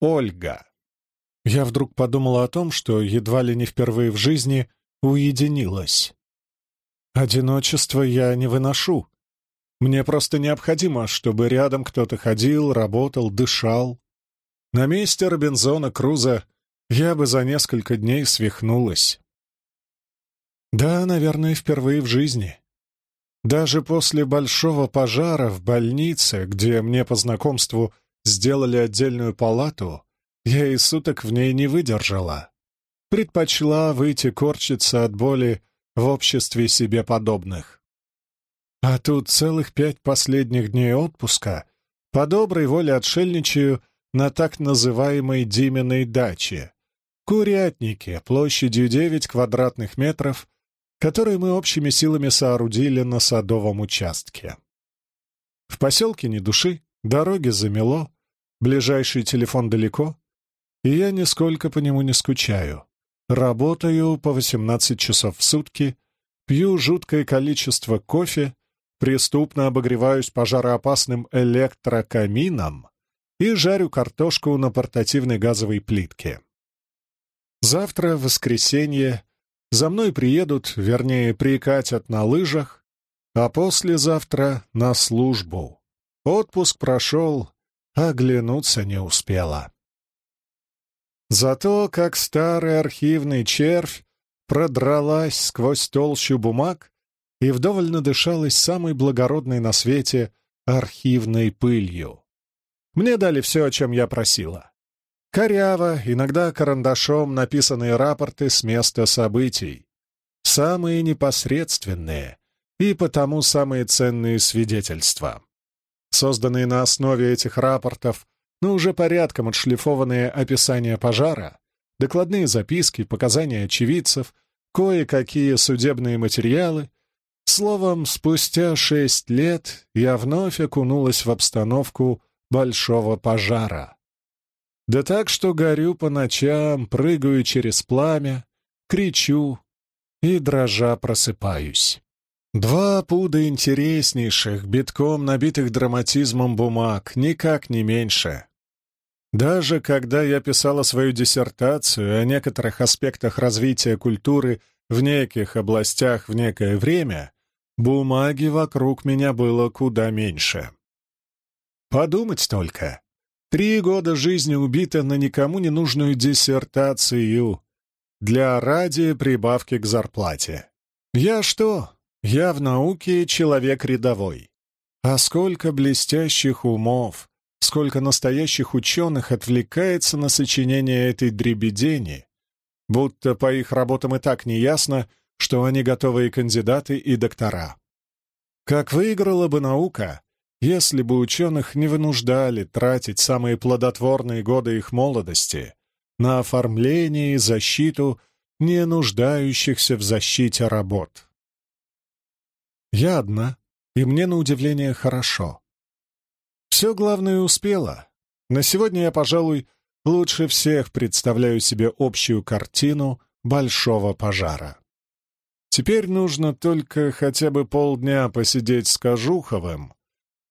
Ольга. Я вдруг подумала о том, что едва ли не впервые в жизни уединилась. Одиночество я не выношу. Мне просто необходимо, чтобы рядом кто-то ходил, работал, дышал. На месте Робинзона Круза я бы за несколько дней свихнулась. Да, наверное, впервые в жизни. Даже после большого пожара в больнице, где мне по знакомству сделали отдельную палату, я и суток в ней не выдержала. Предпочла выйти корчиться от боли в обществе себе подобных. А тут целых пять последних дней отпуска по доброй воле отшельничаю на так называемой Диминой даче, курятнике площадью 9 квадратных метров, которые мы общими силами соорудили на садовом участке. В поселке ни души, дороги замело, ближайший телефон далеко, и я нисколько по нему не скучаю. Работаю по 18 часов в сутки, пью жуткое количество кофе, преступно обогреваюсь пожароопасным электрокамином и жарю картошку на портативной газовой плитке. Завтра, воскресенье, за мной приедут, вернее, прикатят на лыжах, а послезавтра — на службу. Отпуск прошел, оглянуться не успела. Зато, как старый архивный червь, продралась сквозь толщу бумаг и вдоволь надышалась самой благородной на свете архивной пылью. Мне дали все, о чем я просила. Коряво, иногда карандашом написанные рапорты с места событий. Самые непосредственные и потому самые ценные свидетельства. Созданные на основе этих рапортов, но уже порядком отшлифованные описания пожара, докладные записки, показания очевидцев, кое-какие судебные материалы. Словом, спустя шесть лет я вновь окунулась в обстановку большого пожара. Да так, что горю по ночам, прыгаю через пламя, кричу и дрожа просыпаюсь. Два пуда интереснейших, битком набитых драматизмом бумаг, никак не меньше. Даже когда я писала свою диссертацию о некоторых аспектах развития культуры в неких областях в некое время, бумаги вокруг меня было куда меньше. Подумать только. Три года жизни убита на никому не нужную диссертацию для ради прибавки к зарплате. Я что? Я в науке человек рядовой. А сколько блестящих умов, сколько настоящих ученых отвлекается на сочинение этой дребедени, будто по их работам и так неясно, что они готовые кандидаты и доктора. Как выиграла бы наука, если бы ученых не вынуждали тратить самые плодотворные годы их молодости на оформление и защиту не нуждающихся в защите работ. Я одна, и мне, на удивление, хорошо. Все главное успела. На сегодня я, пожалуй, лучше всех представляю себе общую картину большого пожара. Теперь нужно только хотя бы полдня посидеть с Кожуховым,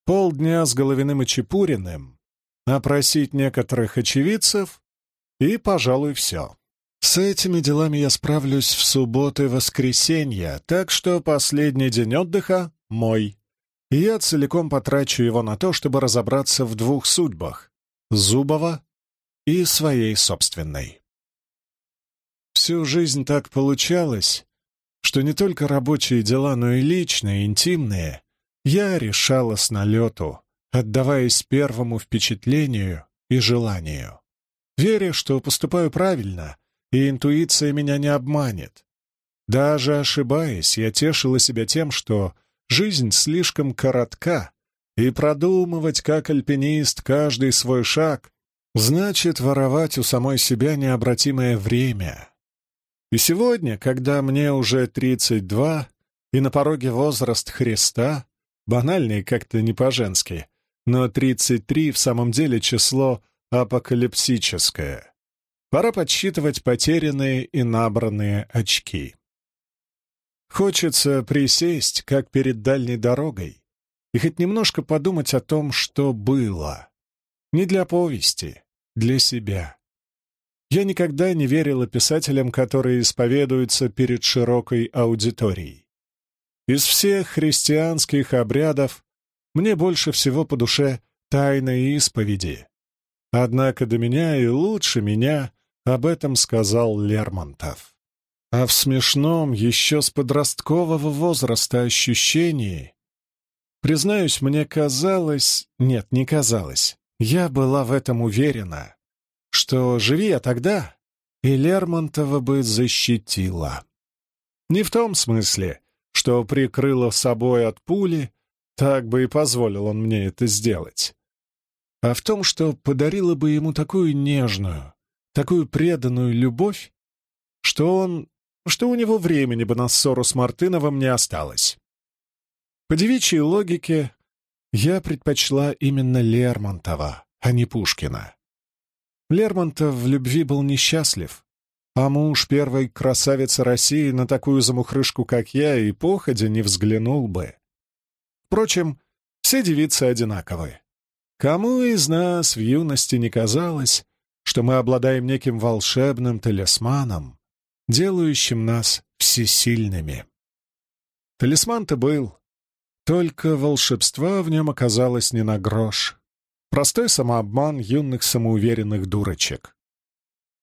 полдня с Головиным и Чепуриным, опросить некоторых очевидцев и, пожалуй, все. С этими делами я справлюсь в субботу и воскресенье, так что последний день отдыха — мой. Я целиком потрачу его на то, чтобы разобраться в двух судьбах — Зубова и своей собственной. Всю жизнь так получалось, что не только рабочие дела, но и личные, интимные я решала с налету, отдаваясь первому впечатлению и желанию, веря, что поступаю правильно, и интуиция меня не обманет. Даже ошибаясь, я тешила себя тем, что жизнь слишком коротка, и продумывать, как альпинист, каждый свой шаг, значит воровать у самой себя необратимое время. И сегодня, когда мне уже 32, и на пороге возраст Христа, банальный как-то не по-женски, но 33 в самом деле число апокалипсическое. Пора подсчитывать потерянные и набранные очки. Хочется присесть, как перед дальней дорогой, и хоть немножко подумать о том, что было. Не для повести, для себя. Я никогда не верила писателям, которые исповедуются перед широкой аудиторией. Из всех христианских обрядов мне больше всего по душе тайна исповеди. Однако до меня и лучше меня об этом сказал Лермонтов. А в смешном еще с подросткового возраста ощущении, признаюсь, мне казалось... Нет, не казалось. Я была в этом уверена, что, живи я тогда, и Лермонтова бы защитила. Не в том смысле, что прикрыла собой от пули, так бы и позволил он мне это сделать, а в том, что подарила бы ему такую нежную, такую преданную любовь, что он... что у него времени бы на ссору с Мартыновым не осталось. По девичьей логике я предпочла именно Лермонтова, а не Пушкина. Лермонтов в любви был несчастлив, а муж первой красавицы России на такую замухрышку, как я, и походя не взглянул бы. Впрочем, все девицы одинаковы. Кому из нас в юности не казалось, что мы обладаем неким волшебным талисманом, делающим нас всесильными. Талисман-то был, только волшебства в нем оказалось не на грош. Простой самообман юных самоуверенных дурочек.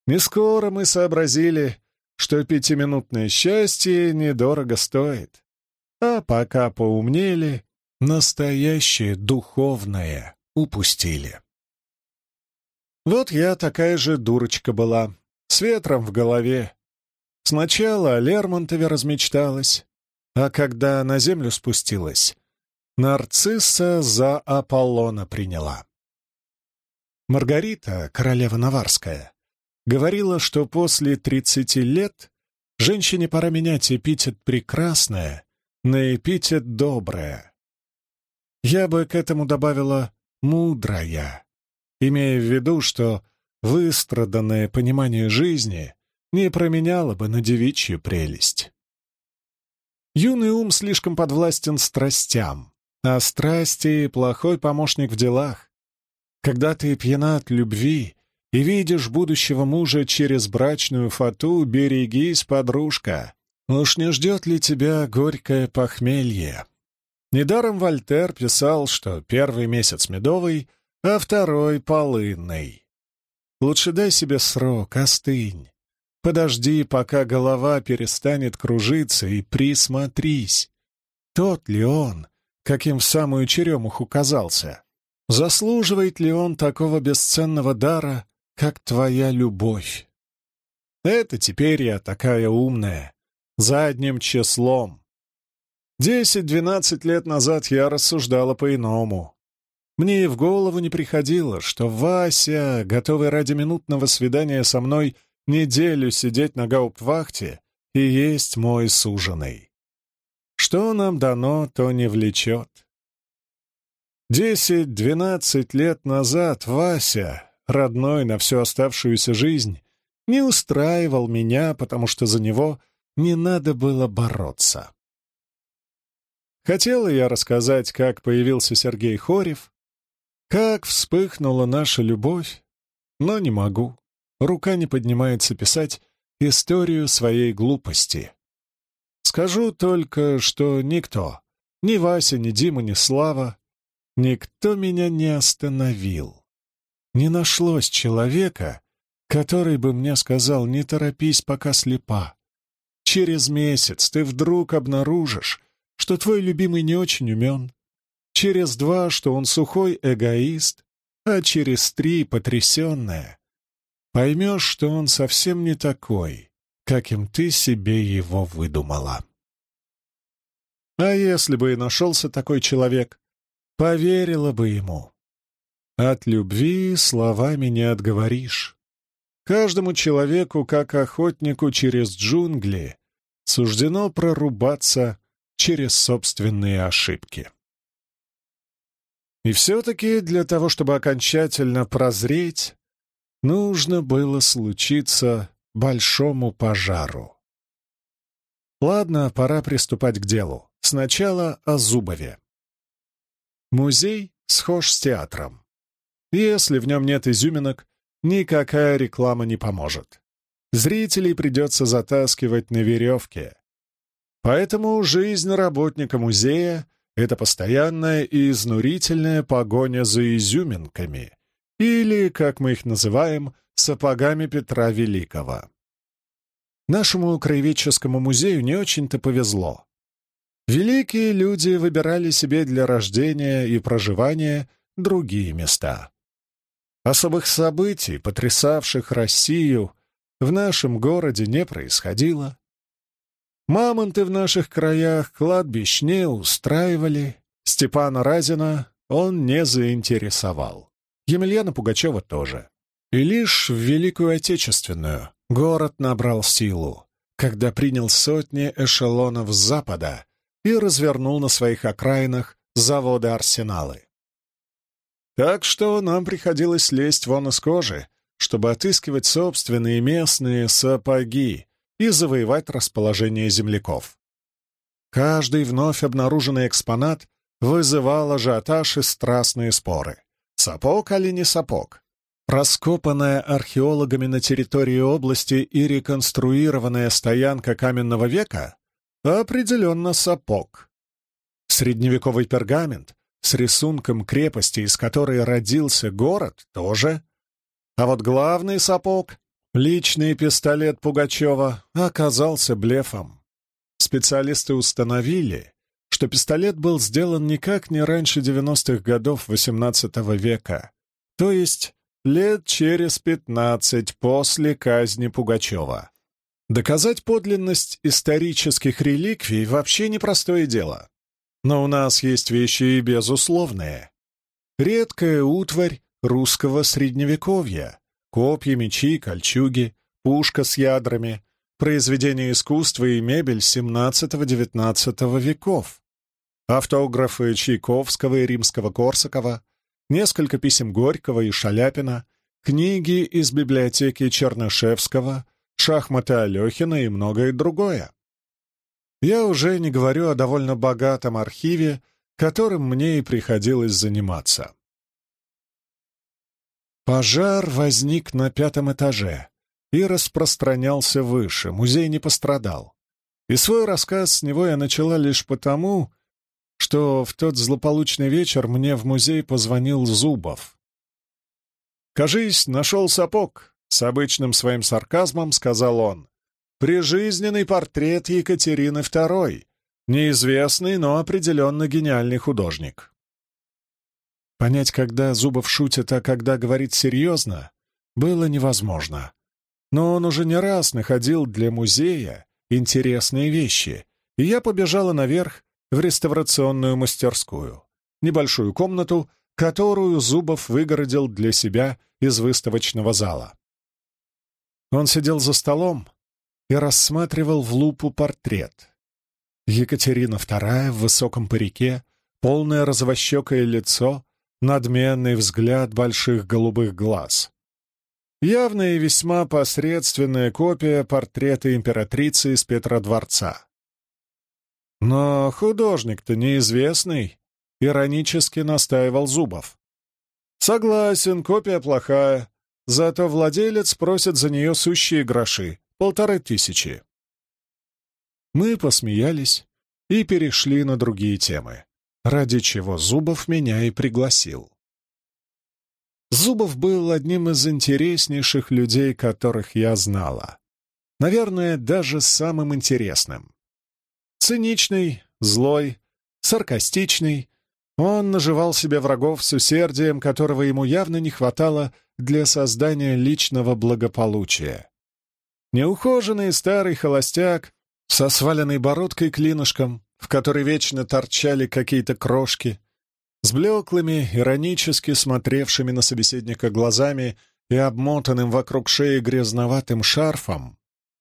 Не скоро мы сообразили, что пятиминутное счастье недорого стоит. А пока поумнели, настоящее духовное упустили. Вот я такая же дурочка была, с ветром в голове. Сначала о Лермонтове размечталась, а когда на землю спустилась, нарцисса за Аполлона приняла. Маргарита, королева Наварская, говорила, что после тридцати лет женщине пора менять эпитет «прекрасная» на эпитет «добрая». Я бы к этому добавила «мудрая» имея в виду, что выстраданное понимание жизни не променяло бы на девичью прелесть. Юный ум слишком подвластен страстям, а страсти — плохой помощник в делах. Когда ты пьяна от любви и видишь будущего мужа через брачную фату, берегись, подружка. Уж не ждет ли тебя горькое похмелье? Недаром Вольтер писал, что первый месяц медовый — а второй — полынный. Лучше дай себе срок, остынь. Подожди, пока голова перестанет кружиться, и присмотрись. Тот ли он, каким в самую черемуху казался? Заслуживает ли он такого бесценного дара, как твоя любовь? Это теперь я такая умная, задним числом. Десять-двенадцать лет назад я рассуждала по-иному. Мне и в голову не приходило, что Вася, готовый ради минутного свидания со мной неделю сидеть на гауптвахте, и есть мой суженый. Что нам дано, то не влечет. Десять-двенадцать лет назад Вася, родной на всю оставшуюся жизнь, не устраивал меня, потому что за него не надо было бороться. Хотела я рассказать, как появился Сергей Хорев, как вспыхнула наша любовь, но не могу. Рука не поднимается писать историю своей глупости. Скажу только, что никто, ни Вася, ни Дима, ни Слава, никто меня не остановил. Не нашлось человека, который бы мне сказал «не торопись, пока слепа». Через месяц ты вдруг обнаружишь, что твой любимый не очень умен, через два, что он сухой эгоист, а через три — потрясенная. Поймешь, что он совсем не такой, каким ты себе его выдумала. А если бы и нашелся такой человек, поверила бы ему. От любви словами не отговоришь. Каждому человеку, как охотнику через джунгли, суждено прорубаться через собственные ошибки. И все-таки для того, чтобы окончательно прозреть, нужно было случиться большому пожару. Ладно, пора приступать к делу. Сначала о Зубове. Музей схож с театром. Если в нем нет изюминок, никакая реклама не поможет. Зрителей придется затаскивать на веревке. Поэтому жизнь работника музея — это постоянная и изнурительная погоня за изюминками, или, как мы их называем, сапогами Петра Великого. Нашему краеведческому музею не очень-то повезло. Великие люди выбирали себе для рождения и проживания другие места. Особых событий, потрясавших Россию, в нашем городе не происходило. Мамонты в наших краях кладбищ не устраивали, Степана Разина он не заинтересовал. Емельяна Пугачева тоже. И лишь в Великую Отечественную город набрал силу, когда принял сотни эшелонов с запада и развернул на своих окраинах заводы-арсеналы. Так что нам приходилось лезть вон из кожи, чтобы отыскивать собственные местные сапоги и завоевать расположение земляков. Каждый вновь обнаруженный экспонат вызывал ажиотаж и страстные споры. Сапог или не сапог? Раскопанная археологами на территории области и реконструированная стоянка каменного века определенно сапог. Средневековый пергамент с рисунком крепости, из которой родился город, тоже. А вот главный сапог, личный пистолет Пугачева, оказался блефом. Специалисты установили, что пистолет был сделан никак не раньше 90-х годов XVIII века, то есть лет через 15 после казни Пугачева. Доказать подлинность исторических реликвий вообще непростое дело. Но у нас есть вещи и безусловные. Редкая утварь русского средневековья, копья, мечи, кольчуги, пушка с ядрами, произведения искусства и мебель XVII-XIX веков, автографы Чайковского и Римского-Корсакова, несколько писем Горького и Шаляпина, книги из библиотеки Чернышевского, шахматы Алехина и многое другое. Я уже не говорю о довольно богатом архиве, которым мне и приходилось заниматься. Пожар возник на пятом этаже и распространялся выше, музей не пострадал. И свой рассказ с него я начала лишь потому, что в тот злополучный вечер мне в музей позвонил Зубов. «Кажись, нашел сапог», — с обычным своим сарказмом сказал он. Прижизненный портрет Екатерины II. Неизвестный, но определенно гениальный художник. Понять, когда Зубов шутит, а когда говорит серьезно, было невозможно. Но он уже не раз находил для музея интересные вещи, и я побежала наверх в реставрационную мастерскую, небольшую комнату, которую Зубов выгородил для себя из выставочного зала. Он сидел за столом, и рассматривал в лупу портрет. Екатерина II в высоком парике, полное развощекое лицо, надменный взгляд больших голубых глаз. Явная и весьма посредственная копия портрета императрицы из Петродворца. Но художник-то неизвестный, иронически настаивал Зубов. Согласен, копия плохая, зато владелец просит за нее сущие гроши, Полторы тысячи. Мы посмеялись и перешли на другие темы, ради чего Зубов меня и пригласил. Зубов был одним из интереснейших людей, которых я знала. Наверное, даже самым интересным. Циничный, злой, саркастичный, он наживал себе врагов с усердием, которого ему явно не хватало для создания личного благополучия. Неухоженный старый холостяк со сваленной бородкой клинышком, в которой вечно торчали какие-то крошки, с блеклыми, иронически смотревшими на собеседника глазами и обмотанным вокруг шеи грязноватым шарфом,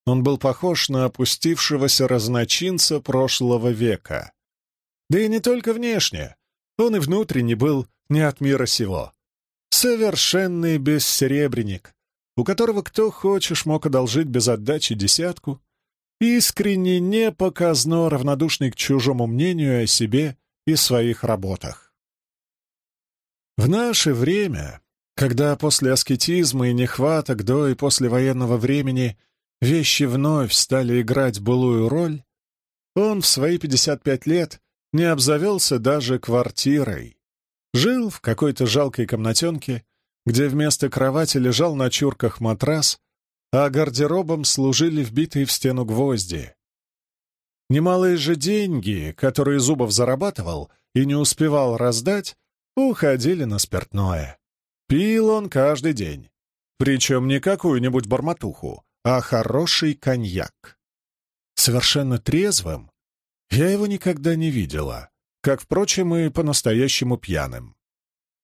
он был похож на опустившегося разночинца прошлого века. Да и не только внешне, он и внутренне был не от мира сего. Совершенный бессеребренник, у которого кто хочешь мог одолжить без отдачи десятку, искренне не показно равнодушный к чужому мнению о себе и своих работах. В наше время Когда после аскетизма и нехваток до и после военного времени вещи вновь стали играть былую роль, он в свои 55 лет не обзавелся даже квартирой. Жил в какой-то жалкой комнатенке, где вместо кровати лежал на чурках матрас, а гардеробом служили вбитые в стену гвозди. Немалые же деньги, которые Зубов зарабатывал и не успевал раздать, уходили на спиртное. Пил он каждый день. Причем не какую-нибудь барматуху, а хороший коньяк. Совершенно трезвым я его никогда не видела, как, впрочем, и по-настоящему пьяным.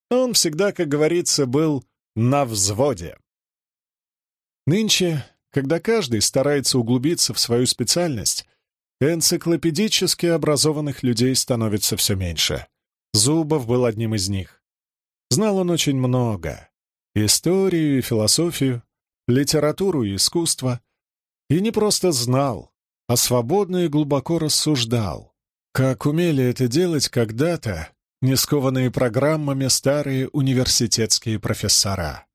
Он всегда, как говорится, был на взводе. Нынче, когда каждый старается углубиться в свою специальность, энциклопедически образованных людей становится все меньше. Зубов был одним из них. Знал он очень много. Историю и философию, литературу и искусство. И не просто знал, а свободно и глубоко рассуждал, как умели это делать когда-то не скованные программами старые университетские профессора.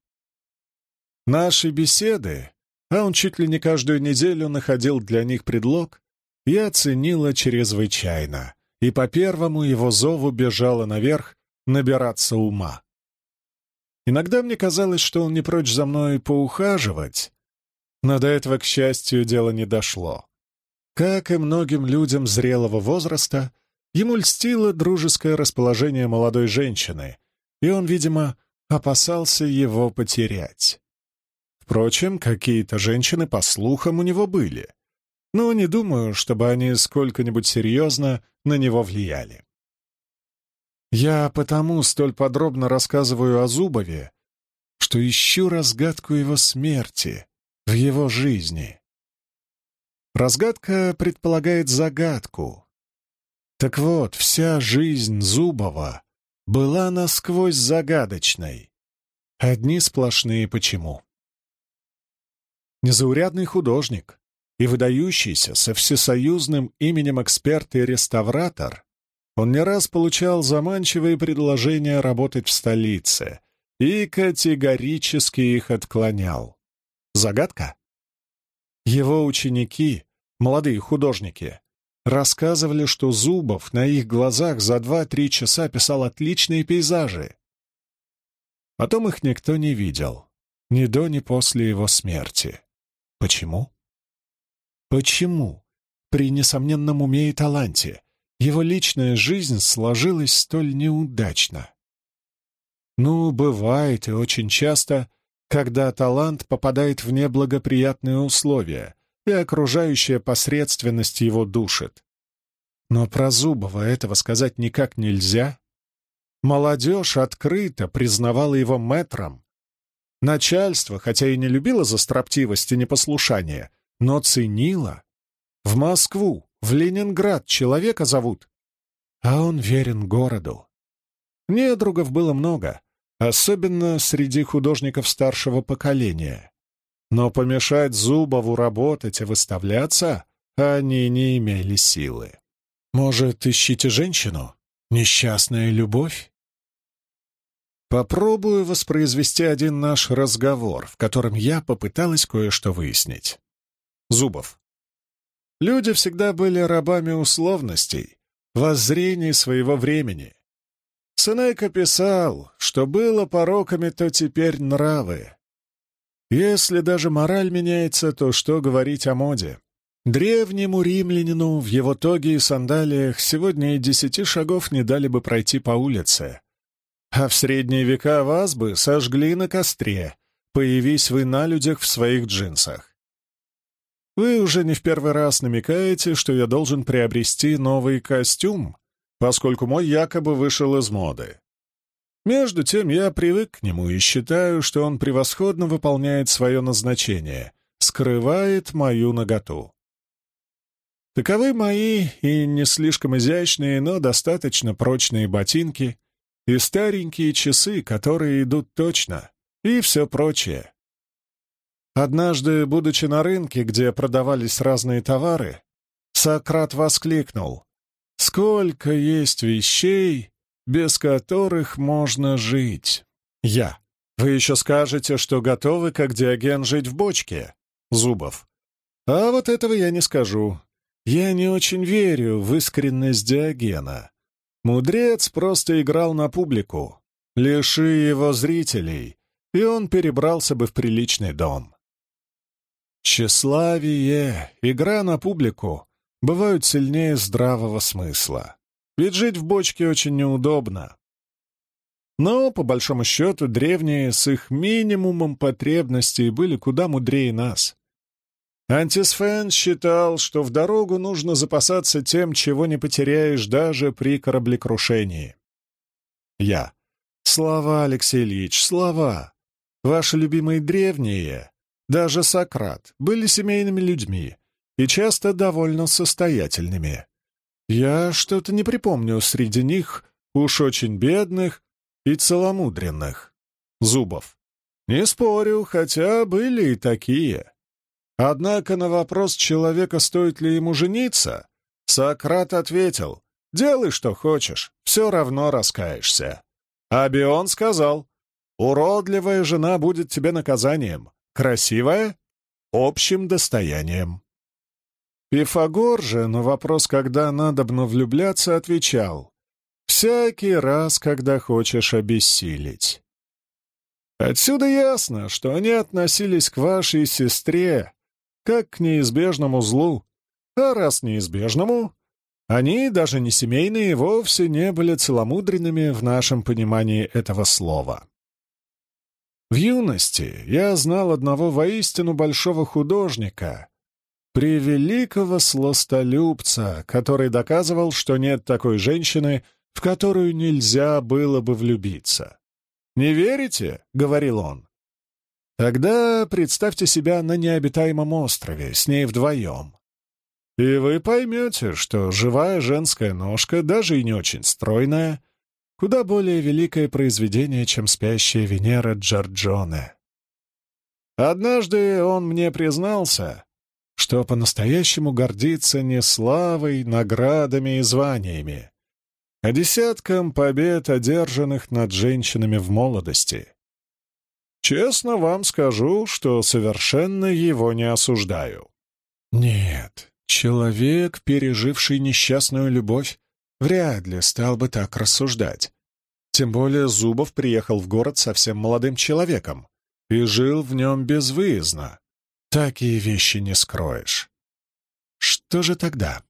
Наши беседы, а он чуть ли не каждую неделю находил для них предлог, я оценила чрезвычайно, и по первому его зову бежала наверх набираться ума. Иногда мне казалось, что он не прочь за мной поухаживать, но до этого, к счастью, дело не дошло. Как и многим людям зрелого возраста, ему льстило дружеское расположение молодой женщины, и он, видимо, опасался его потерять. Впрочем, какие-то женщины, по слухам, у него были, но не думаю, чтобы они сколько-нибудь серьезно на него влияли. Я потому столь подробно рассказываю о Зубове, что ищу разгадку его смерти в его жизни. Разгадка предполагает загадку. Так вот, вся жизнь Зубова была насквозь загадочной. Одни сплошные «почему». Незаурядный художник и выдающийся со всесоюзным именем эксперт и реставратор, он не раз получал заманчивые предложения работать в столице и категорически их отклонял. Загадка? Его ученики, молодые художники, рассказывали, что Зубов на их глазах за два-три часа писал отличные пейзажи. Потом их никто не видел, ни до, ни после его смерти. Почему? Почему при несомненном уме и таланте его личная жизнь сложилась столь неудачно? Ну, бывает и очень часто, когда талант попадает в неблагоприятные условия, и окружающая посредственность его душит. Но про Зубова этого сказать никак нельзя. Молодежь открыто признавала его мэтром, Начальство, хотя и не любило за строптивость и непослушание, но ценило. В Москву, в Ленинград человека зовут, а он верен городу. Недругов было много, особенно среди художников старшего поколения. Но помешать Зубову работать и выставляться они не имели силы. Может, ищите женщину? Несчастная любовь? Попробую воспроизвести один наш разговор, в котором я попыталась кое-что выяснить. Зубов. Люди всегда были рабами условностей, воззрений своего времени. Сенека писал, что было пороками, то теперь нравы. Если даже мораль меняется, то что говорить о моде? Древнему римлянину в его тоге и сандалиях сегодня и десяти шагов не дали бы пройти по улице. А в средние века вас бы сожгли на костре, появись вы на людях в своих джинсах. Вы уже не в первый раз намекаете, что я должен приобрести новый костюм, поскольку мой якобы вышел из моды. Между тем я привык к нему и считаю, что он превосходно выполняет свое назначение, скрывает мою наготу. Таковы мои и не слишком изящные, но достаточно прочные ботинки, и старенькие часы, которые идут точно, и все прочее. Однажды, будучи на рынке, где продавались разные товары, Сократ воскликнул «Сколько есть вещей, без которых можно жить?» Я. Вы еще скажете, что готовы, как Диоген, жить в бочке. Зубов. А вот этого я не скажу. Я не очень верю в искренность Диогена. Мудрец просто играл на публику. Лиши его зрителей, и он перебрался бы в приличный дом. Тщеславие, игра на публику бывают сильнее здравого смысла. Ведь жить в бочке очень неудобно. Но, по большому счету, древние с их минимумом потребностей были куда мудрее нас. Антисфен считал, что в дорогу нужно запасаться тем, чего не потеряешь даже при кораблекрушении. Я. Слова, Алексей Ильич, слова. Ваши любимые древние, даже Сократ, были семейными людьми и часто довольно состоятельными. Я что-то не припомню среди них уж очень бедных и целомудренных. Зубов. Не спорю, хотя были и такие. Однако на вопрос человека, стоит ли ему жениться, Сократ ответил, «Делай, что хочешь, все равно раскаешься». А Бион сказал, «Уродливая жена будет тебе наказанием, красивая — общим достоянием». Пифагор же на вопрос, когда надобно влюбляться, отвечал, «Всякий раз, когда хочешь обессилить». Отсюда ясно, что они относились к вашей сестре как к неизбежному злу, а раз неизбежному, они, даже не семейные, вовсе не были целомудренными в нашем понимании этого слова. В юности я знал одного воистину большого художника, превеликого сластолюбца, который доказывал, что нет такой женщины, в которую нельзя было бы влюбиться. «Не верите?» — говорил он. «Тогда представьте себя на необитаемом острове, с ней вдвоем. И вы поймете, что живая женская ножка, даже и не очень стройная, куда более великое произведение, чем спящая Венера Джорджоне. Однажды он мне признался, что по-настоящему гордится не славой, наградами и званиями, а десятком побед, одержанных над женщинами в молодости. Честно вам скажу, что совершенно его не осуждаю. Нет, Человек, переживший несчастную любовь, вряд ли стал бы так рассуждать. Тем более Зубов приехал в город совсем молодым человеком и жил в нем безвыездно. Такие вещи не скроешь. Что же тогда?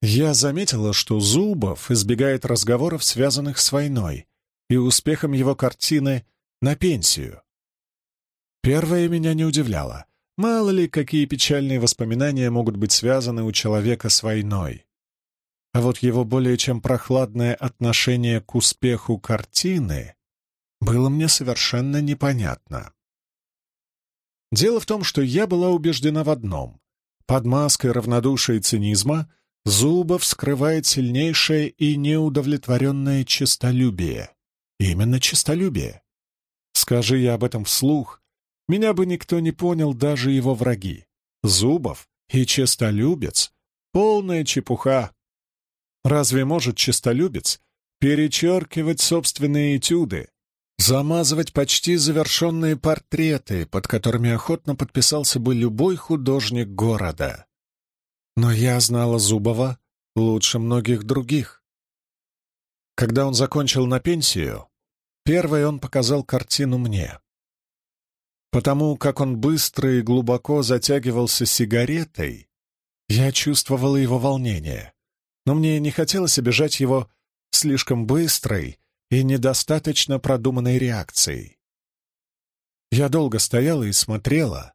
Я заметила, что Зубов избегает разговоров, связанных с войной, и успехом его картины «На пенсию». Первое меня не удивляло. Мало ли, какие печальные воспоминания могут быть связаны у человека с войной. А вот его более чем прохладное отношение к успеху картины было мне совершенно непонятно. Дело в том, что я была убеждена в одном. Под маской равнодушия и цинизма Зубов скрывает сильнейшее и неудовлетворенное честолюбие. Именно честолюбие. Скажи я об этом вслух, меня бы никто не понял, даже его враги. Зубов и честолюбец — полная чепуха. Разве может честолюбец перечеркивать собственные этюды, замазывать почти завершенные портреты, под которыми охотно подписался бы любой художник города? Но я знала Зубова лучше многих других. Когда он закончил на пенсию, первой он показал картину мне. Потому как он быстро и глубоко затягивался сигаретой, я чувствовала его волнение, но мне не хотелось обижать его слишком быстрой и недостаточно продуманной реакцией. Я долго стояла и смотрела,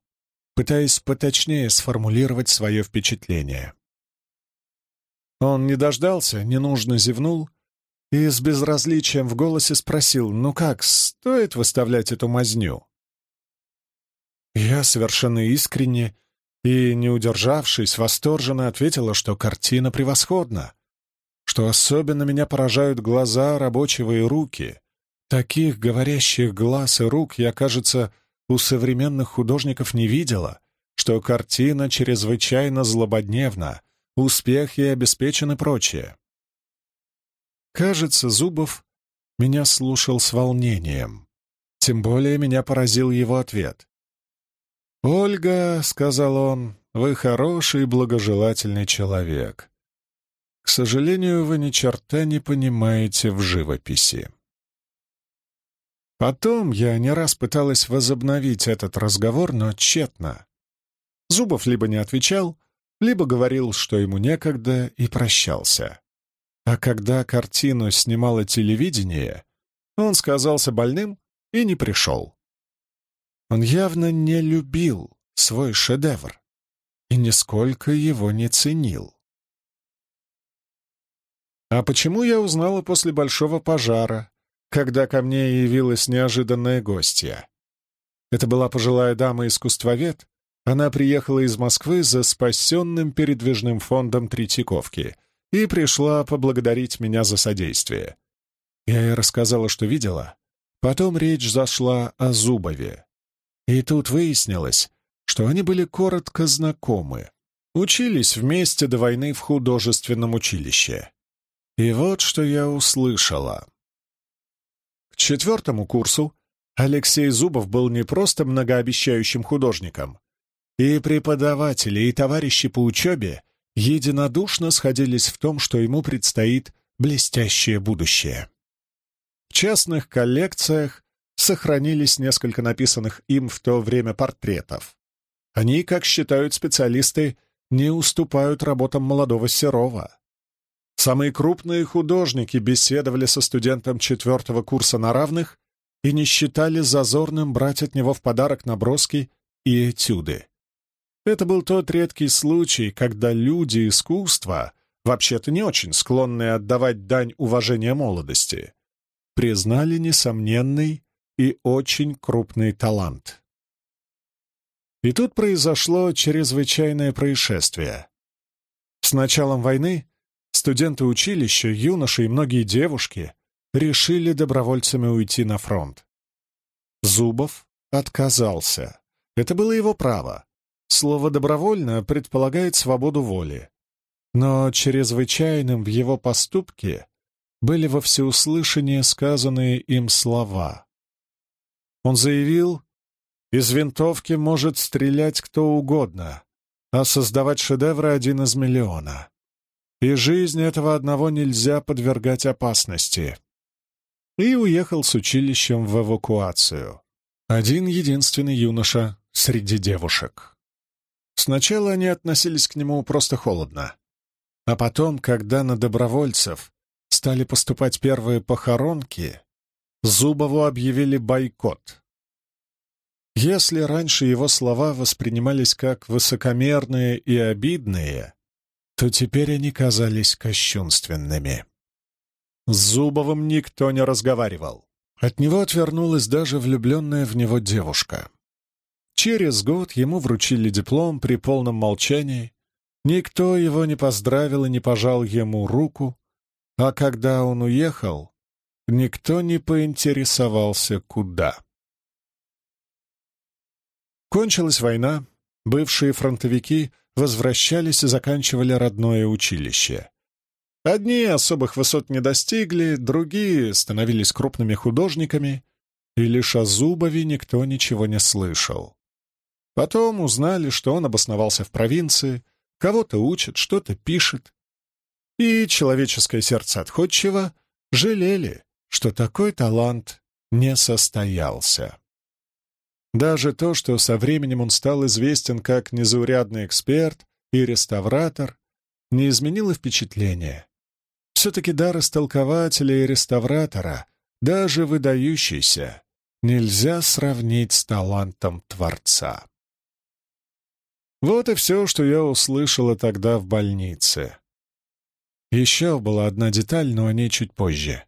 пытаясь поточнее сформулировать свое впечатление. Он не дождался, ненужно зевнул и с безразличием в голосе спросил, «Ну как, стоит выставлять эту мазню?» Я совершенно искренне и, не удержавшись, восторженно ответила, что картина превосходна, что особенно меня поражают глаза рабочего и руки. Таких говорящих глаз и рук я, кажется, у современных художников не видела, что картина чрезвычайно злободневна, успех ей обеспечен и прочее. Кажется, Зубов меня слушал с волнением. Тем более меня поразил его ответ. «Ольга», — сказал он, — «вы хороший и благожелательный человек. К сожалению, вы ни черта не понимаете в живописи». Потом я не раз пыталась возобновить этот разговор, но тщетно. Зубов либо не отвечал, либо говорил, что ему некогда, и прощался. А когда картину снимало телевидение, он сказался больным и не пришел. Он явно не любил свой шедевр и нисколько его не ценил. А почему я узнала после большого пожара, когда ко мне явилась неожиданная гостья? Это была пожилая дама-искусствовед. Она приехала из Москвы за спасенным передвижным фондом Третьяковки и пришла поблагодарить меня за содействие. Я ей рассказала, что видела. Потом речь зашла о Зубове. И тут выяснилось, что они были коротко знакомы. Учились вместе до войны в художественном училище. И вот что я услышала. К четвертому курсу Алексей Зубов был не просто многообещающим художником. И преподаватели, и товарищи по учебе единодушно сходились в том, что ему предстоит блестящее будущее. В частных коллекциях сохранились несколько написанных им в то время портретов. Они, как считают специалисты, не уступают работам молодого Серова. Самые крупные художники беседовали со студентом четвертого курса на равных и не считали зазорным брать от него в подарок наброски и этюды. Это был тот редкий случай, когда люди искусства, вообще-то не очень склонные отдавать дань уважения молодости, признали несомненный и очень крупный талант. И тут произошло чрезвычайное происшествие. С началом войны студенты училища, юноши и многие девушки решили добровольцами уйти на фронт. Зубов отказался. Это было его право. Слово «добровольно» предполагает свободу воли. Но чрезвычайным в его поступке были во всеуслышание сказанные им слова. Он заявил, из винтовки может стрелять кто угодно, а создавать шедевры один из миллиона. И жизнь этого одного нельзя подвергать опасности. И уехал с училищем в эвакуацию. Один единственный юноша среди девушек. Сначала они относились к нему просто холодно. А потом, когда на добровольцев стали поступать первые похоронки, Зубову объявили бойкот. Если раньше его слова воспринимались как высокомерные и обидные, то теперь они казались кощунственными. С Зубовым никто не разговаривал. От него отвернулась даже влюбленная в него девушка. Через год ему вручили диплом при полном молчании. Никто его не поздравил и не пожал ему руку, а когда он уехал, никто не поинтересовался, куда. Кончилась война, бывшие фронтовики возвращались и заканчивали родное училище. Одни особых высот не достигли, другие становились крупными художниками, и лишь о Зубове никто ничего не слышал. Потом узнали, что он обосновался в провинции, кого-то учит, что-то пишет. И человеческое сердце отходчиво жалели, что такой талант не состоялся. Даже то, что со временем он стал известен как незаурядный эксперт и реставратор, не изменило впечатление. Все-таки дар истолкователя и реставратора, даже выдающийся, нельзя сравнить с талантом Творца. Вот и все, что я услышала тогда в больнице. Еще была одна деталь, но о ней чуть позже.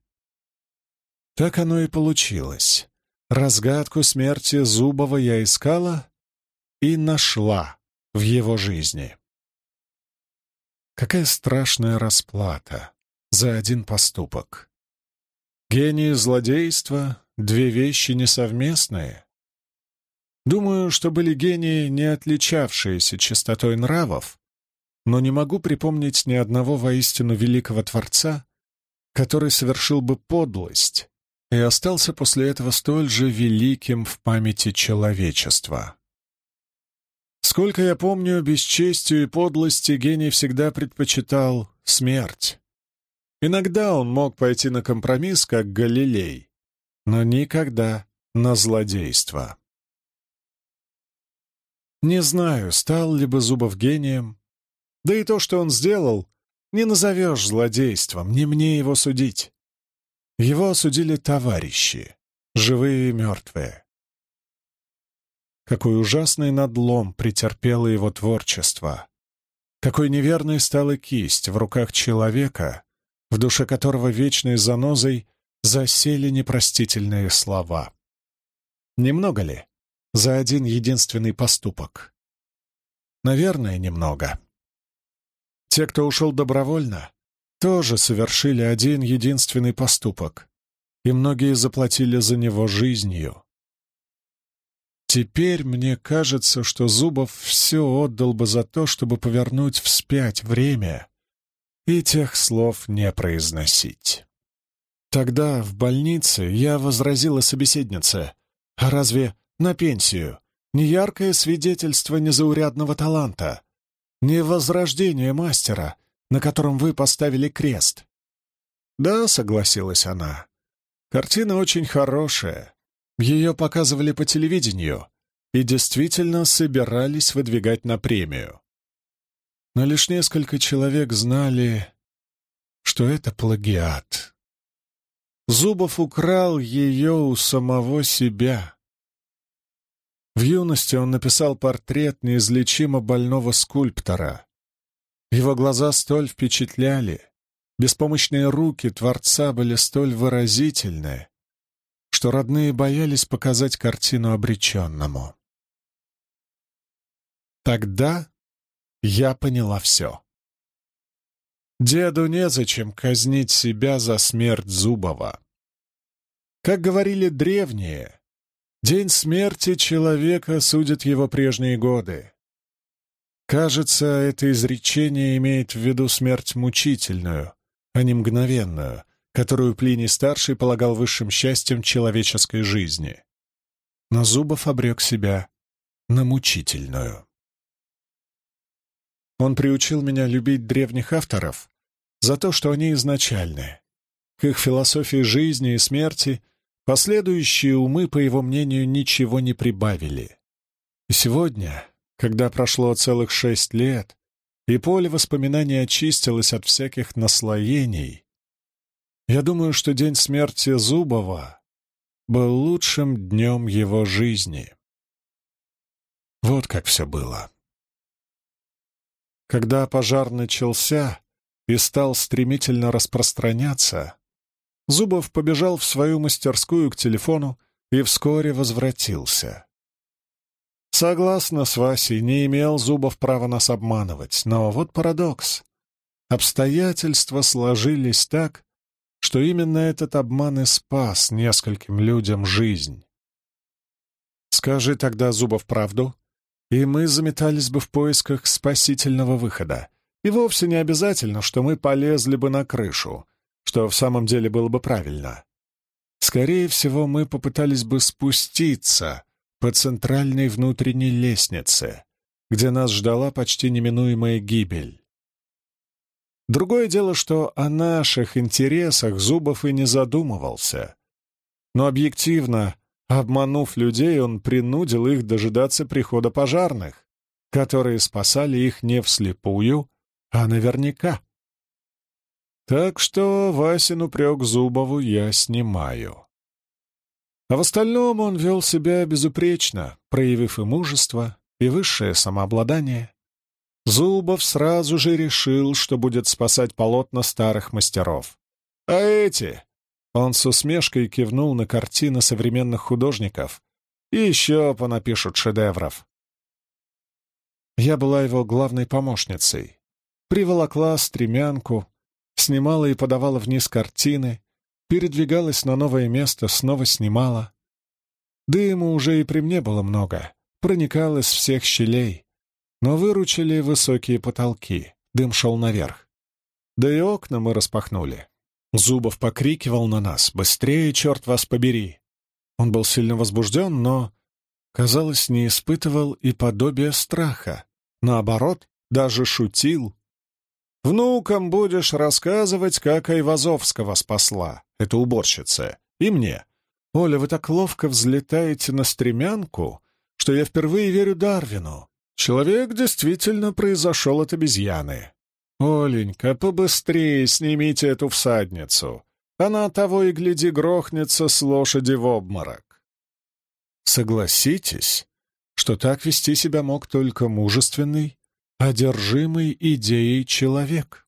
Так оно и получилось. Разгадку смерти Зубова я искала и нашла в его жизни. Какая страшная расплата за один поступок. Гений и злодейство — две вещи несовместные. Думаю, что были гении, не отличавшиеся чистотой нравов, но не могу припомнить ни одного воистину великого Творца, который совершил бы подлость и остался после этого столь же великим в памяти человечества. Сколько я помню, бесчестию и подлости гений всегда предпочитал смерть. Иногда он мог пойти на компромисс, как Галилей, но никогда на злодейство. Не знаю, стал ли бы Зубов гением, да и то, что он сделал, не назовешь злодейством, не мне его судить. Его осудили товарищи, живые и мертвые. Какой ужасный надлом претерпело его творчество. Какой неверной стала кисть в руках человека, в душе которого вечной занозой засели непростительные слова. Немного ли? За один единственный поступок. Наверное, немного. Те, кто ушел добровольно, тоже совершили один единственный поступок, и многие заплатили за него жизнью. Теперь мне кажется, что Зубов все отдал бы за то, чтобы повернуть вспять время и тех слов не произносить. Тогда, в больнице, я возразила собеседнице, а разве на пенсию не яркое свидетельство незаурядного таланта, не возрождение мастера, на котором вы поставили крест? Да, согласилась она. Картина очень хорошая. Ее показывали по телевидению и действительно собирались выдвигать на премию. Но лишь несколько человек знали, что это плагиат. Зубов украл ее у самого себя. В юности он написал портрет неизлечимо больного скульптора. Его глаза столь впечатляли, беспомощные руки Творца были столь выразительны, что родные боялись показать картину обреченному. Тогда я поняла все. Деду незачем казнить себя за смерть Зубова. Как говорили древние, день смерти человека судит его прежние годы. Кажется, это изречение имеет в виду смерть мучительную, а не мгновенную, которую Плиний-старший полагал высшим счастьем человеческой жизни. Но Зубов обрек себя на мучительную. Он приучил меня любить древних авторов за то, что они изначальные. К их философии жизни и смерти последующие умы, по его мнению, ничего не прибавили. И сегодня, когда прошло целых шесть лет, и поле воспоминаний очистилось от всяких наслоений, я думаю, что день смерти Зубова был лучшим днем его жизни. Вот как все было. Когда пожар начался и стал стремительно распространяться, Зубов побежал в свою мастерскую к телефону и вскоре возвратился. Согласно с Васей, не имел Зубов права нас обманывать, но вот парадокс. Обстоятельства сложились так, что именно этот обман и спас нескольким людям жизнь. Скажи тогда Зубов правду, и мы заметались бы в поисках спасительного выхода. И вовсе не обязательно, что мы полезли бы на крышу, что в самом деле было бы правильно. Скорее всего, мы попытались бы спуститься по центральной внутренней лестнице, где нас ждала почти неминуемая гибель. Другое дело, что о наших интересах Зубов и не задумывался. Но объективно, обманув людей, он принудил их дожидаться прихода пожарных, которые спасали их не вслепую, а наверняка. Так что Васин упрек Зубову я снимаю. А в остальном он вел себя безупречно, проявив и мужество, и высшее самообладание. Зубов сразу же решил, что будет спасать полотна старых мастеров. А эти... Он с усмешкой кивнул на картины современных художников. И еще понапишут шедевров. Я была его главной помощницей. Приволокла стремянку, снимала и подавала вниз картины, передвигалась на новое место, снова снимала. Дыма уже и при мне было много, проникал из всех щелей, но выручили высокие потолки, дым шел наверх. Да и окна мы распахнули. Зубов покрикивал на нас «Быстрее, черт вас побери!». Он был сильно возбужден, но, казалось, не испытывал и подобия страха. Наоборот, даже шутил. «Внукам будешь рассказывать, как Айвазовского спасла, эта уборщица, и мне. Оля, вы так ловко взлетаете на стремянку, что я впервые верю Дарвину. Человек действительно произошел от обезьяны. «Оленька, побыстрее снимите эту всадницу. Она того и гляди грохнется с лошади в обморок». Согласитесь, что так вести себя мог только мужественный, одержимый идеей человек.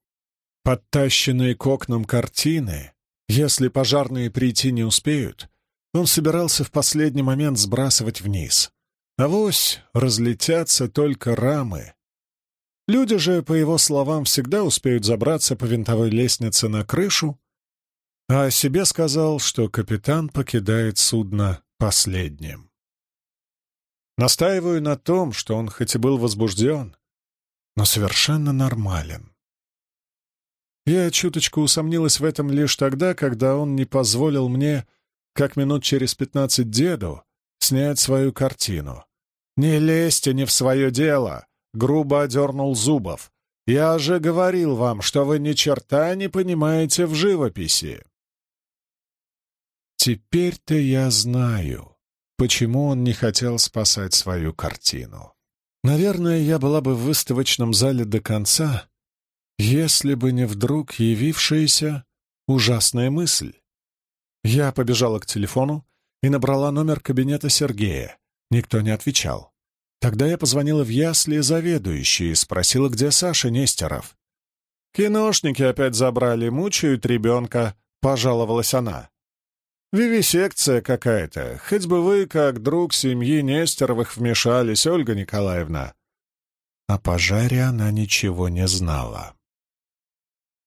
Подтащенные к окнам картины, если пожарные прийти не успеют, он собирался в последний момент сбрасывать вниз. Авось разлетятся только рамы, Люди же, по его словам, всегда успеют забраться по винтовой лестнице на крышу, а о себе сказал, что капитан покидает судно последним. Настаиваю на том, что он хоть и был возбужден, но совершенно нормален. Я чуточку усомнилась в этом лишь тогда, когда он не позволил мне, как минут через пятнадцать деду, снять свою картину. «Не лезьте не в свое дело!» грубо одернул Зубов. «Я же говорил вам, что вы ни черта не понимаете в живописи». Теперь-то я знаю, почему он не хотел спасать свою картину. Наверное, я была бы в выставочном зале до конца, если бы не вдруг явившаяся ужасная мысль. Я побежала к телефону и набрала номер кабинета Сергея. Никто не отвечал. Тогда я позвонила в ясли заведующей и спросила, где Саша Нестеров. «Киношники опять забрали, мучают ребенка», — пожаловалась она. «Вивисекция какая-то. Хоть бы вы, как друг семьи Нестеровых, вмешались, Ольга Николаевна». О пожаре она ничего не знала.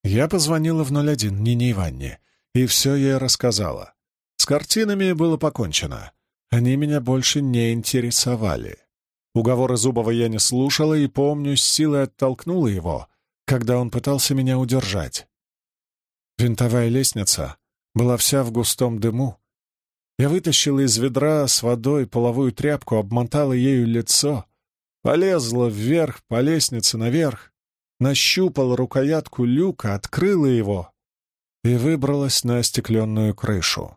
Я позвонила в 01 Нине Иванне и все ей рассказала. С картинами было покончено. Они меня больше не интересовали. Уговоры Зубова я не слушала и, помню, с силой оттолкнула его, когда он пытался меня удержать. Винтовая лестница была вся в густом дыму. Я вытащила из ведра с водой половую тряпку, обмотала ею лицо, полезла вверх по лестнице наверх, нащупала рукоятку люка, открыла его и выбралась на остекленную крышу.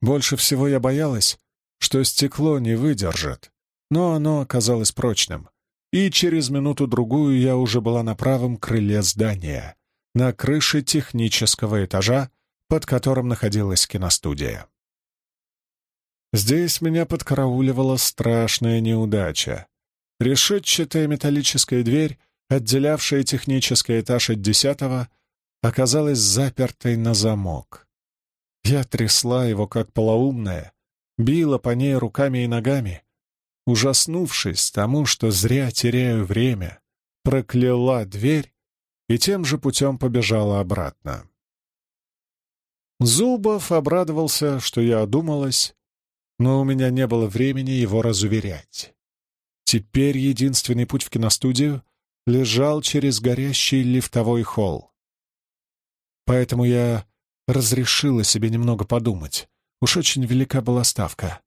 Больше всего я боялась, что стекло не выдержит, но оно оказалось прочным, и через минуту-другую я уже была на правом крыле здания, на крыше технического этажа, под которым находилась киностудия. Здесь меня подкарауливала страшная неудача. Решетчатая металлическая дверь, отделявшая технический этаж от десятого, оказалась запертой на замок. Я трясла его, как полоумная, била по ней руками и ногами, ужаснувшись тому, что зря теряю время, прокляла дверь и тем же путем побежала обратно. Зубов обрадовался, что я одумалась, но у меня не было времени его разуверять. Теперь единственный путь в киностудию лежал через горящий лифтовой холл. Поэтому я разрешила себе немного подумать. Уж очень велика была ставка.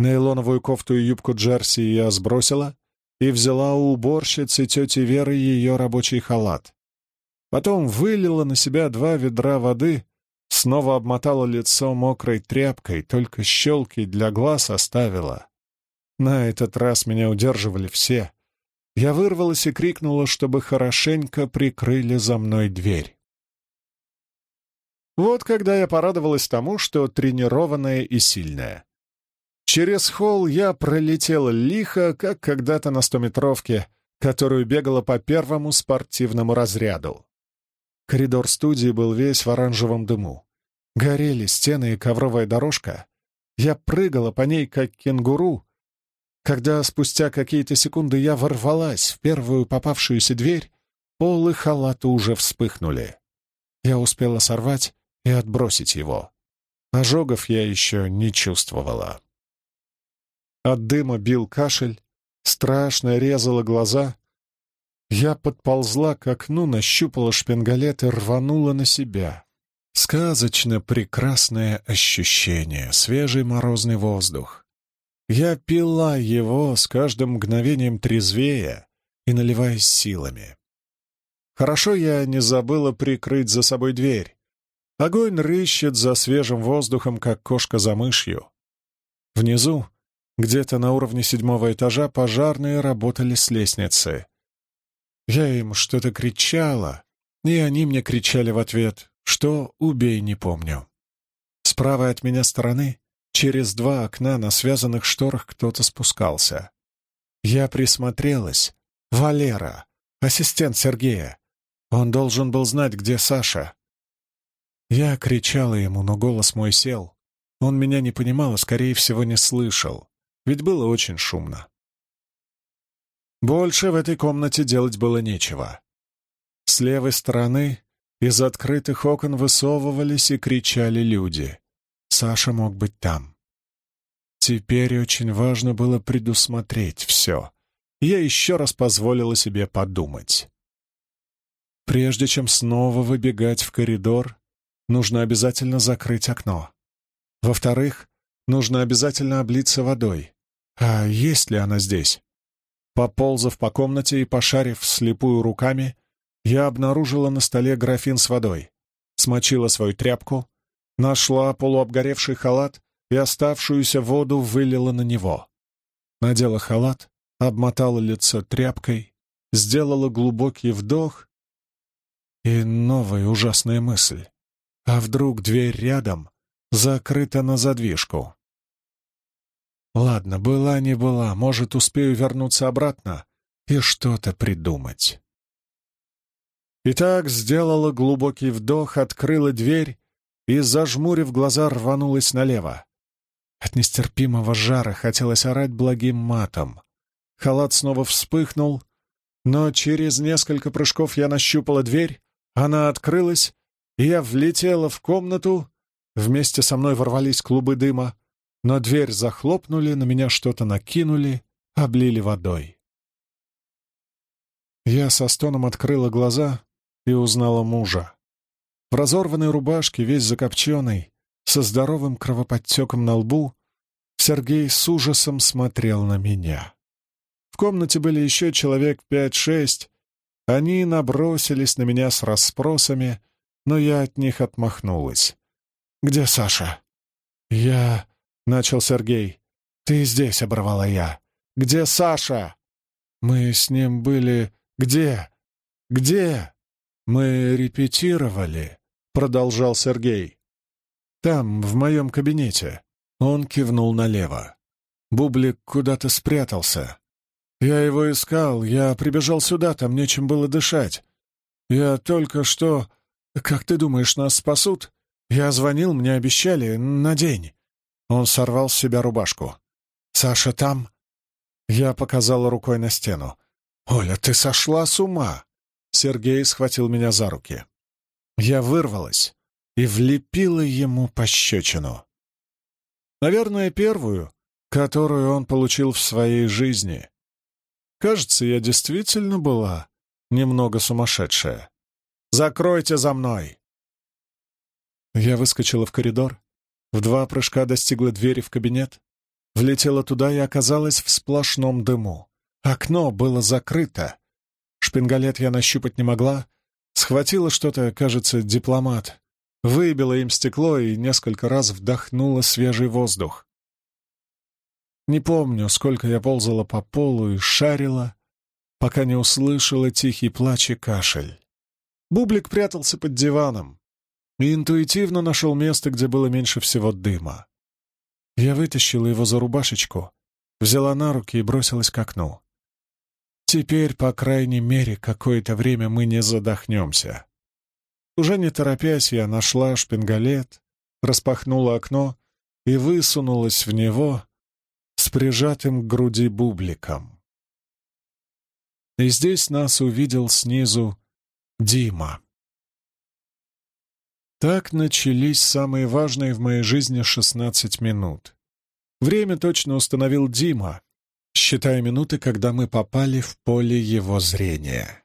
Нейлоновую кофту и юбку Джерси я сбросила и взяла у уборщицы тети Веры ее рабочий халат. Потом вылила на себя два ведра воды, снова обмотала лицо мокрой тряпкой, только щелки для глаз оставила. На этот раз меня удерживали все. Я вырвалась и крикнула, чтобы хорошенько прикрыли за мной дверь. Вот когда я порадовалась тому, что тренированная и сильная. Через холл я пролетел лихо, как когда-то на стометровке, которую бегала по первому спортивному разряду. Коридор студии был весь в оранжевом дыму. Горели стены и ковровая дорожка. Я прыгала по ней, как кенгуру, когда спустя какие-то секунды я ворвалась в первую попавшуюся дверь, полы халата уже вспыхнули. Я успела сорвать и отбросить его. Ожогов я еще не чувствовала. От дыма бил кашель, страшно резало глаза. Я подползла к окну, нащупала шпингалет и рванула на себя. Сказочно прекрасное ощущение, свежий морозный воздух. Я пила его с каждым мгновением трезвее и наливаясь силами. Хорошо я не забыла прикрыть за собой дверь. Огонь рыщет за свежим воздухом, как кошка за мышью. Внизу, где-то на уровне седьмого этажа, пожарные работали с лестницы. Я им что-то кричала, и они мне кричали в ответ, что «убей, не помню». Справа от меня стороны, через два окна на связанных шторах кто-то спускался. Я присмотрелась. Валера, ассистент Сергея. Он должен был знать, где Саша. Я кричала ему, но голос мой сел. Он меня не понимал и, скорее всего, не слышал, ведь было очень шумно. Больше в этой комнате делать было нечего. С левой стороны из открытых окон высовывались и кричали люди. Саша мог быть там. Теперь очень важно было предусмотреть все. Я еще раз позволила себе подумать. Прежде чем снова выбегать в коридор, нужно обязательно закрыть окно. Во-вторых, нужно обязательно облиться водой. А есть ли она здесь? Поползав по комнате и пошарив слепую руками, я обнаружила на столе графин с водой, смочила свою тряпку, нашла полуобгоревший халат и оставшуюся воду вылила на него. Надела халат, обмотала лицо тряпкой, сделала глубокий вдох и новая ужасная мысль. А вдруг дверь рядом закрыта на задвижку? Ладно, была не была, может, успею вернуться обратно и что-то придумать. Итак, сделала глубокий вдох, открыла дверь и, зажмурив глаза, рванулась налево. От нестерпимого жара хотелось орать благим матом. Халат снова вспыхнул, но через несколько прыжков я нащупала дверь, она открылась, и я влетела в комнату. Вместе со мной ворвались клубы дыма, но дверь захлопнули, на меня что-то накинули, облили водой. Я со стоном открыла глаза и узнала мужа. В разорванной рубашке, весь закопченный, со здоровым кровоподтеком на лбу, Сергей с ужасом смотрел на меня. В комнате были еще человек пять-шесть, они набросились на меня с расспросами, но я от них отмахнулась. «Где Саша?» «Я...» — начал Сергей. «Ты здесь», — оборвала я. «Где Саша?» «Мы с ним были... Где? Где?» «Мы репетировали», — продолжал Сергей. «Там, в моем кабинете». Он кивнул налево. Бублик куда-то спрятался. Я его искал, я прибежал сюда, там нечем было дышать. Я только что... Как ты думаешь, нас спасут? Я звонил, мне обещали, на день. Он сорвал с себя рубашку. «Саша там?» Я показала рукой на стену. «Оля, ты сошла с ума!» Сергей схватил меня за руки. Я вырвалась и влепила ему пощечину. Наверное, первую, которую он получил в своей жизни. Кажется, я действительно была немного сумасшедшая. «Закройте за мной!» Я выскочила в коридор, в два прыжка достигла двери в кабинет, влетела туда и оказалась в сплошном дыму. Окно было закрыто. Шпингалет я нащупать не могла. Схватила что-то, кажется, дипломат. Выбила им стекло и несколько раз вдохнула свежий воздух. Не помню, сколько я ползала по полу и шарила, пока не услышала тихий плач и кашель. Бублик прятался под диваном и интуитивно нашел место, где было меньше всего дыма. Я вытащила его за рубашечку, взяла на руки и бросилась к окну. Теперь, по крайней мере, какое-то время мы не задохнемся. Уже не торопясь, я нашла шпингалет, распахнула окно и высунулась в него, с прижатым к груди бубликом. И здесь нас увидел снизу Дима. Так начались самые важные в моей жизни шестнадцать минут. Время точно установил Дима. считая минуты, когда мы попали в поле его зрения.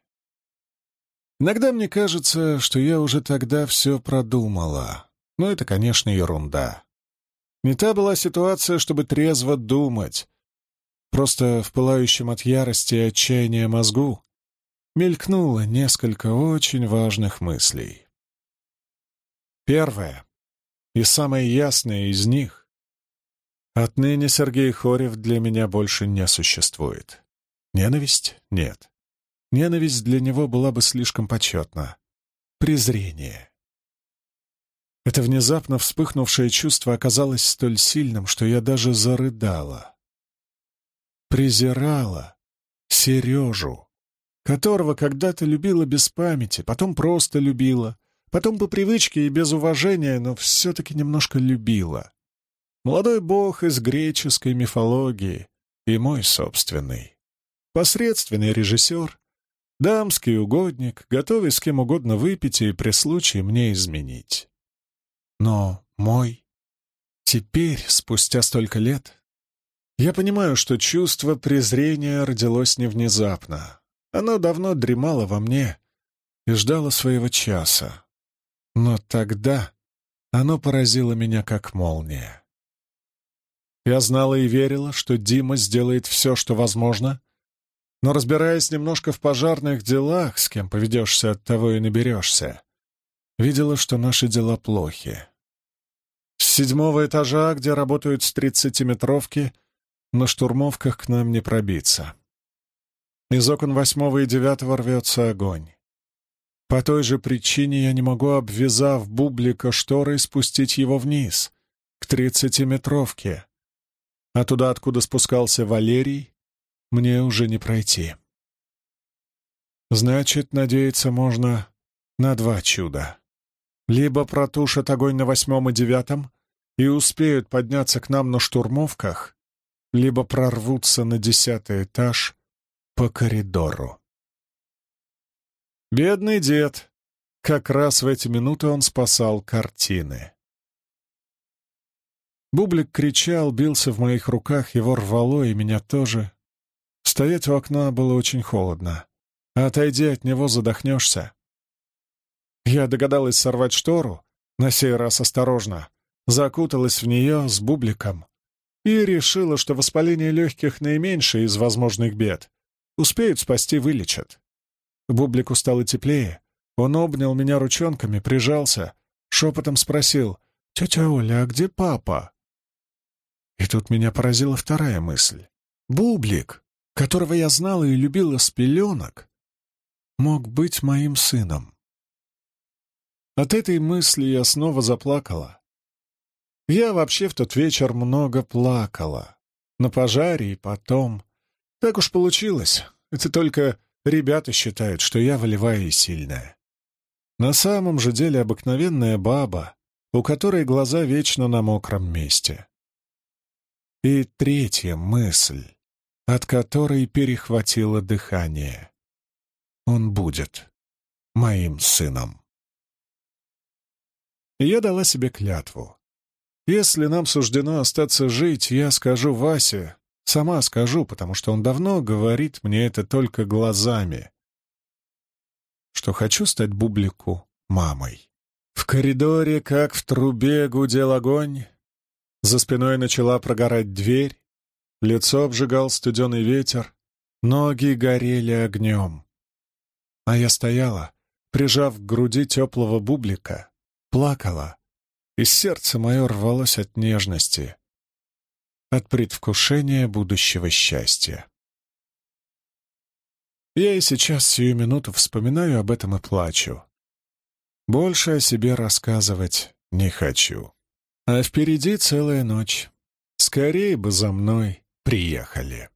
Иногда мне кажется, что я уже тогда все продумала. Но это, конечно, ерунда. Не та была ситуация, чтобы трезво думать. Просто в пылающем от ярости и отчаяния мозгу мелькнуло несколько очень важных мыслей. Первое, и самое ясное из них — отныне Сергей Хорев для меня больше не существует. Ненависть — нет. Ненависть для него была бы слишком почетна. Презрение. Это внезапно вспыхнувшее чувство оказалось столь сильным, что я даже зарыдала. Презирала Сережу, которого когда-то любила без памяти, потом просто любила, потом по привычке и без уважения, но все-таки немножко любила. Молодой бог из греческой мифологии и мой собственный. Посредственный режиссер, Дамский угодник, готовый с кем угодно выпить и при случае мне изменить. Но мой... Теперь, спустя столько лет, я понимаю, что чувство презрения родилось не внезапно. Оно давно дремало во мне и ждало своего часа. Но тогда оно поразило меня как молния. Я знала и верила, что Дима сделает все, что возможно, но разбираясь немножко в пожарных делах, с кем поведешься, от того и наберешься, видела, что наши дела плохи. С седьмого этажа, где работают с тридцатиметровки, на штурмовках к нам не пробиться. Из окон восьмого и девятого рвется огонь. По той же причине я не могу, обвязав бублика шторой, спустить его вниз, к тридцатиметровке, а туда, откуда спускался Валерий, мне уже не пройти. Значит, надеяться можно на два чуда. Либо протушат огонь на восьмом и девятом и успеют подняться к нам на штурмовках, либо прорвутся на десятый этаж по коридору. Бедный дед. Как раз в эти минуты он спасал картины. Бублик кричал, бился в моих руках, его рвало, и меня тоже. Стоять у окна было очень холодно. А отойди от него, задохнешься. Я догадалась сорвать штору, на сей раз осторожно, закуталась в нее с бубликом и решила, что воспаление легких наименьшее из возможных бед. Успеют спасти, вылечат. Бублику стало теплее. Он обнял меня ручонками, прижался, шепотом спросил, «Тетя Оля, а где папа?» И тут меня поразила вторая мысль. «Бублик!» которого я знала и любила с пеленок, мог быть моим сыном. От этой мысли я снова заплакала. Я вообще в тот вечер много плакала. На пожаре и потом. Так уж получилось. Это только ребята считают, что я волевая и сильная. На самом же деле обыкновенная баба, у которой глаза вечно на мокром месте. И третья мысль от которой перехватило дыхание. Он будет моим сыном. Я дала себе клятву. Если нам суждено остаться жить, я скажу Васе, сама скажу, потому что он давно говорит мне это только глазами, что хочу стать Бублику мамой. В коридоре, как в трубе, гудел огонь. За спиной начала прогорать дверь. Лицо обжигал студеный ветер, ноги горели огнем. А я стояла, прижав к груди теплого бублика, плакала, и сердце мое рвалось от нежности, от предвкушения будущего счастья. Я и сейчас сию минуту вспоминаю об этом и плачу. Больше о себе рассказывать не хочу. А впереди целая ночь. Скорее бы за мной приехали.